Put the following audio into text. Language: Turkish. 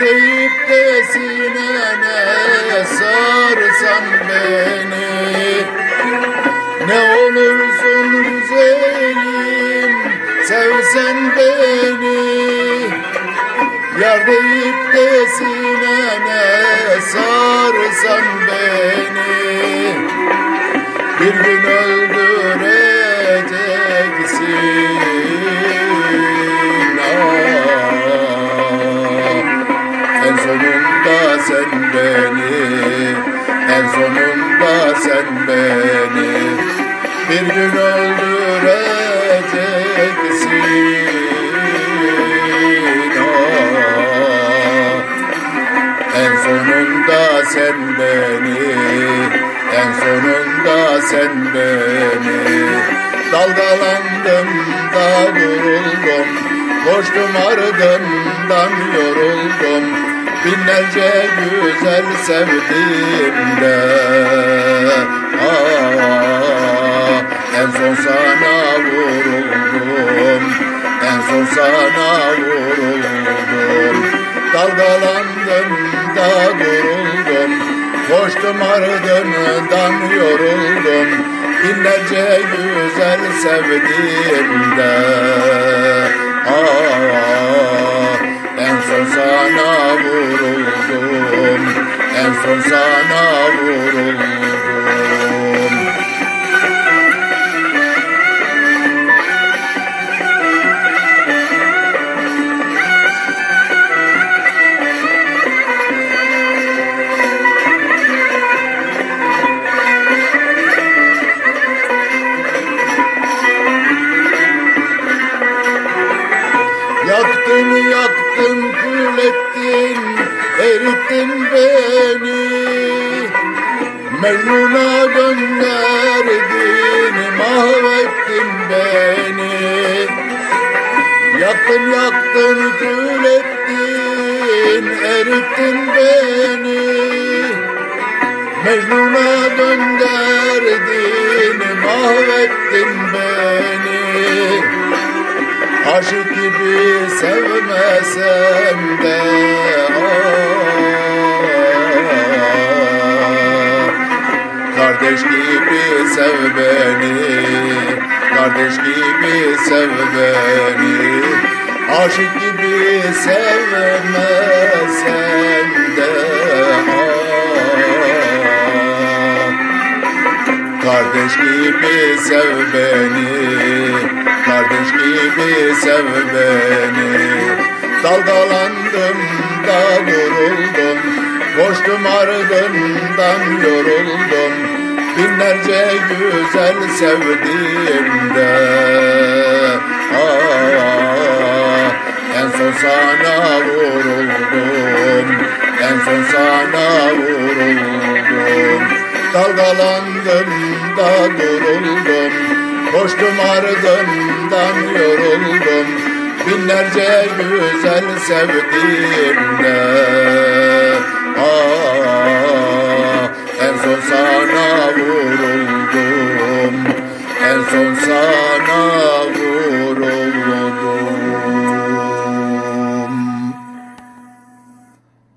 deyip de sinene sarsan beni. Ne olursun güzelim sevsen beni. Yar deyip de sinene sarsan beni. Bir gün Bir gün öldüreceksin. Ah. En sonunda sen beni En sonunda sen beni. Dalgalandım da vuruldum Koştum ardından yoruldum. Binlerce güzel sevdiğimde En son sana vuruldum En son sana vuruldum. Dalgalandım da duruldum Koştum ardından yoruldum. Binlerce güzel sevdiğimde erittin beni Mecnun'a gönderdin mahvettin beni. Yaktın yaktın kül ettin erittin beni. Mecnun'a gönderdin mahvettin beni. Aşık gibi sevmesem de sev beni Kardeş gibi sev beni. Aşık gibi sevmesem de ah, Kardeş gibi sev beni Kardeş gibi sev beni. Dalgalandım da duruldum Koştum ardından yoruldum Binlerce güzel sevdiğimde. En son sana vuruldum En son sana vuruldum. Dalgalandım da duruldum Koştum ardından yoruldum. Binlerce güzel sevdiğimde. Ah, son sana